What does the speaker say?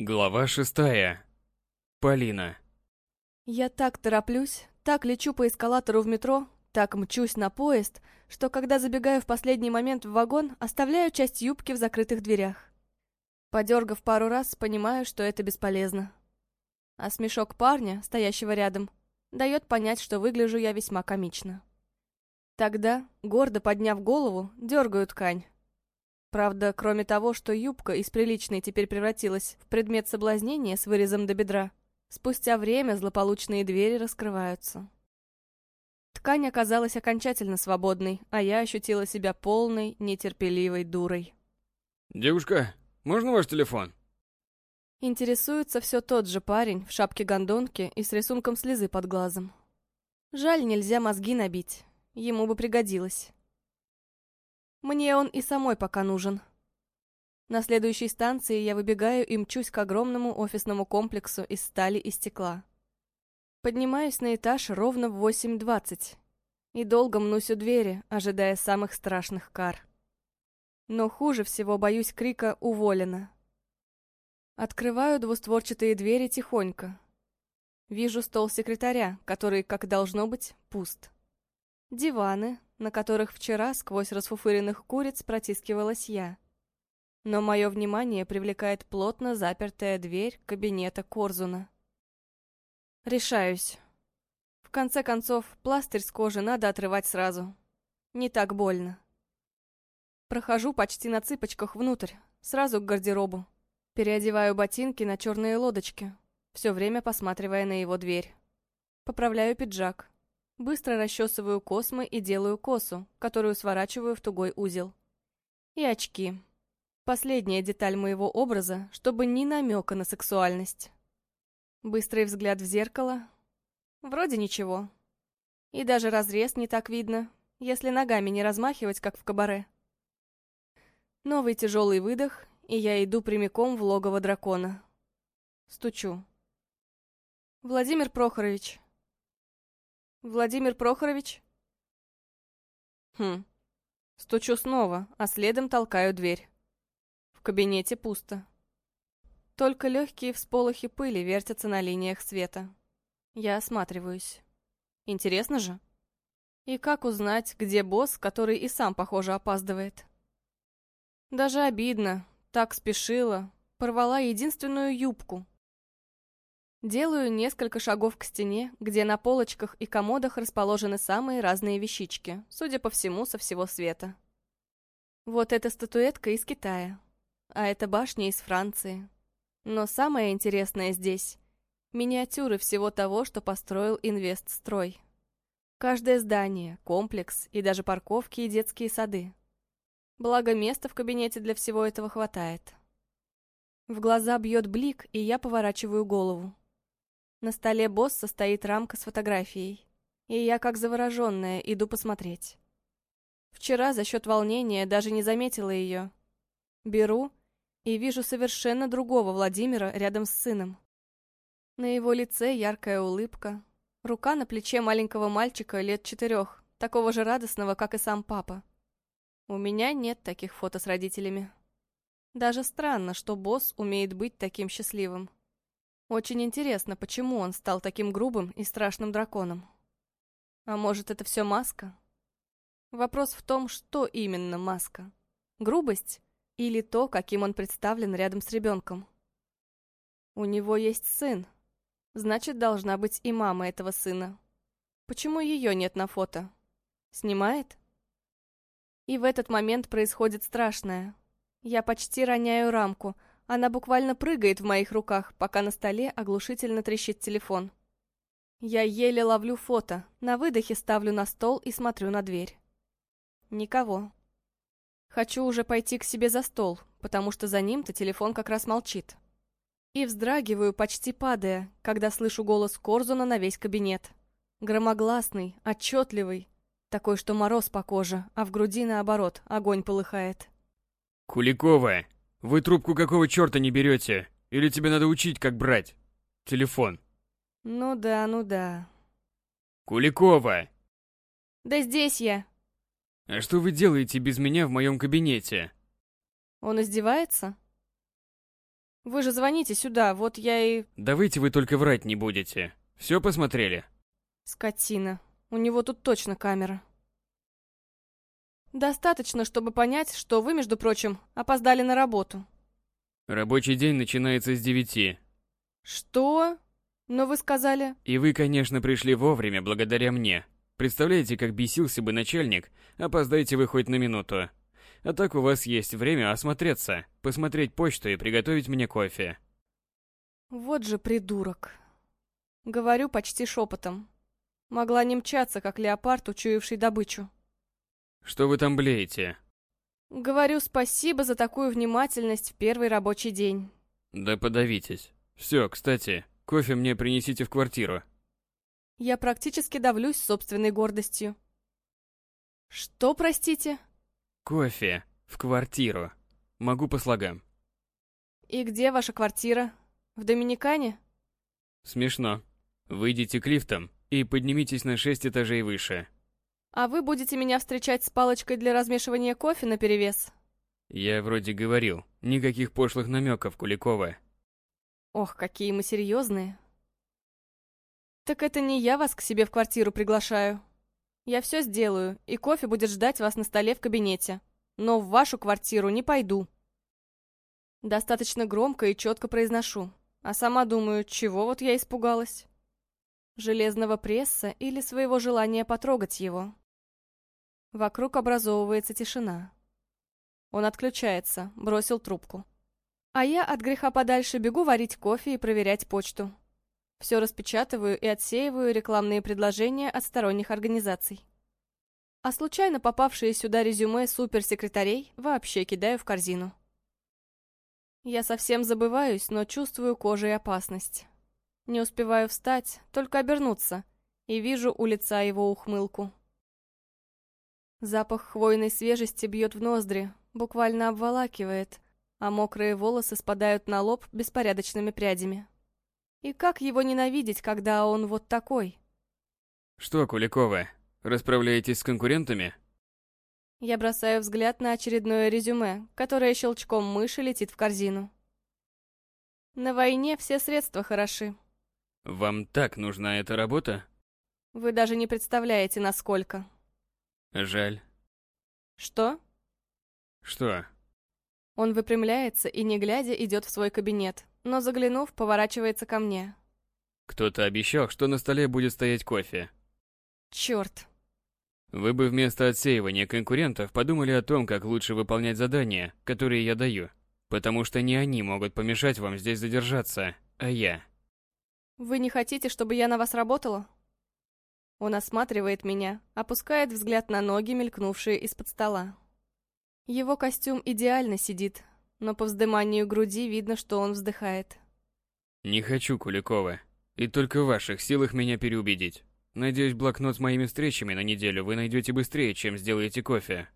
Глава шестая. Полина. Я так тороплюсь, так лечу по эскалатору в метро, так мчусь на поезд, что когда забегаю в последний момент в вагон, оставляю часть юбки в закрытых дверях. Подергав пару раз, понимаю, что это бесполезно. А смешок парня, стоящего рядом, дает понять, что выгляжу я весьма комично. Тогда, гордо подняв голову, дергаю ткань. Правда, кроме того, что юбка из приличной теперь превратилась в предмет соблазнения с вырезом до бедра, спустя время злополучные двери раскрываются. Ткань оказалась окончательно свободной, а я ощутила себя полной, нетерпеливой дурой. «Девушка, можно ваш телефон?» Интересуется все тот же парень в шапке гондонки и с рисунком слезы под глазом. Жаль, нельзя мозги набить. Ему бы пригодилось. Мне он и самой пока нужен. На следующей станции я выбегаю и мчусь к огромному офисному комплексу из стали и стекла. Поднимаюсь на этаж ровно в 8.20 и долго мнусь у двери, ожидая самых страшных кар. Но хуже всего боюсь крика «Уволена!». Открываю двустворчатые двери тихонько. Вижу стол секретаря, который, как должно быть, пуст. Диваны, на которых вчера сквозь расфуфыренных куриц протискивалась я. Но мое внимание привлекает плотно запертая дверь кабинета Корзуна. Решаюсь. В конце концов, пластырь с кожи надо отрывать сразу. Не так больно. Прохожу почти на цыпочках внутрь, сразу к гардеробу. Переодеваю ботинки на черные лодочки, все время посматривая на его дверь. Поправляю пиджак. Быстро расчесываю космы и делаю косу, которую сворачиваю в тугой узел. И очки. Последняя деталь моего образа, чтобы ни намека на сексуальность. Быстрый взгляд в зеркало. Вроде ничего. И даже разрез не так видно, если ногами не размахивать, как в кабаре. Новый тяжелый выдох, и я иду прямиком в логово дракона. Стучу. «Владимир Прохорович, Владимир Прохорович? Хм. Стучу снова, а следом толкаю дверь. В кабинете пусто. Только легкие всполохи пыли вертятся на линиях света. Я осматриваюсь. Интересно же? И как узнать, где босс, который и сам, похоже, опаздывает? Даже обидно. Так спешила. Порвала единственную юбку, Делаю несколько шагов к стене, где на полочках и комодах расположены самые разные вещички, судя по всему, со всего света. Вот эта статуэтка из Китая, а эта башня из Франции. Но самое интересное здесь — миниатюры всего того, что построил Инвестстрой. Каждое здание, комплекс и даже парковки и детские сады. Благо, места в кабинете для всего этого хватает. В глаза бьет блик, и я поворачиваю голову. На столе босса стоит рамка с фотографией, и я, как завороженная, иду посмотреть. Вчера за счет волнения даже не заметила ее. Беру и вижу совершенно другого Владимира рядом с сыном. На его лице яркая улыбка, рука на плече маленького мальчика лет четырех, такого же радостного, как и сам папа. У меня нет таких фото с родителями. Даже странно, что босс умеет быть таким счастливым. Очень интересно, почему он стал таким грубым и страшным драконом. А может, это все маска? Вопрос в том, что именно маска. Грубость или то, каким он представлен рядом с ребенком? У него есть сын. Значит, должна быть и мама этого сына. Почему ее нет на фото? Снимает? И в этот момент происходит страшное. Я почти роняю рамку — она буквально прыгает в моих руках, пока на столе оглушительно трещит телефон. Я еле ловлю фото, на выдохе ставлю на стол и смотрю на дверь. Никого. Хочу уже пойти к себе за стол, потому что за ним-то телефон как раз молчит. И вздрагиваю, почти падая, когда слышу голос Корзуна на весь кабинет. Громогласный, отчетливый, такой, что мороз по коже, а в груди, наоборот, огонь полыхает. «Куликова, вы трубку какого черта не берете? Или тебе надо учить, как брать? Телефон. Ну да, ну да. Куликова! Да здесь я. А что вы делаете без меня в моем кабинете? Он издевается? Вы же звоните сюда, вот я и... Да выйти вы только врать не будете. Все посмотрели? Скотина. У него тут точно камера. Достаточно, чтобы понять, что вы, между прочим, опоздали на работу. Рабочий день начинается с девяти. Что? Но вы сказали... И вы, конечно, пришли вовремя благодаря мне. Представляете, как бесился бы начальник, опоздайте вы хоть на минуту. А так у вас есть время осмотреться, посмотреть почту и приготовить мне кофе. Вот же придурок. Говорю почти шепотом. Могла не мчаться, как леопард, учуявший добычу. Что вы там блеете? Говорю спасибо за такую внимательность в первый рабочий день. Да подавитесь. Все, кстати, кофе мне принесите в квартиру. Я практически давлюсь собственной гордостью. Что, простите? Кофе. В квартиру. Могу по слогам. И где ваша квартира? В Доминикане? Смешно. Выйдите к лифтам и поднимитесь на шесть этажей выше. А вы будете меня встречать с палочкой для размешивания кофе наперевес? Я вроде говорил, никаких пошлых намеков, Куликова. Ох, какие мы серьезные. Так это не я вас к себе в квартиру приглашаю. Я все сделаю, и кофе будет ждать вас на столе в кабинете. Но в вашу квартиру не пойду. Достаточно громко и четко произношу. А сама думаю, чего вот я испугалась? Железного пресса или своего желания потрогать его? Вокруг образовывается тишина. Он отключается, бросил трубку. А я от греха подальше бегу варить кофе и проверять почту. Все распечатываю и отсеиваю рекламные предложения от сторонних организаций. А случайно попавшие сюда резюме суперсекретарей вообще кидаю в корзину. Я совсем забываюсь, но чувствую кожей опасность. Не успеваю встать, только обернуться, и вижу у лица его ухмылку. Запах хвойной свежести бьет в ноздри, буквально обволакивает, а мокрые волосы спадают на лоб беспорядочными прядями. И как его ненавидеть, когда он вот такой? Что, Куликова, расправляетесь с конкурентами? Я бросаю взгляд на очередное резюме, которое щелчком мыши летит в корзину. На войне все средства хороши. Вам так нужна эта работа? Вы даже не представляете, насколько. Жаль. Что? Что? Он выпрямляется и, не глядя, идет в свой кабинет, но, заглянув, поворачивается ко мне. Кто-то обещал, что на столе будет стоять кофе. Черт. Вы бы вместо отсеивания конкурентов подумали о том, как лучше выполнять задания, которые я даю. Потому что не они могут помешать вам здесь задержаться, а я. Вы не хотите, чтобы я на вас работала? Он осматривает меня, опускает взгляд на ноги, мелькнувшие из-под стола. Его костюм идеально сидит, но по вздыманию груди видно, что он вздыхает. Не хочу, Куликова. И только в ваших силах меня переубедить. Надеюсь, блокнот с моими встречами на неделю вы найдете быстрее, чем сделаете кофе.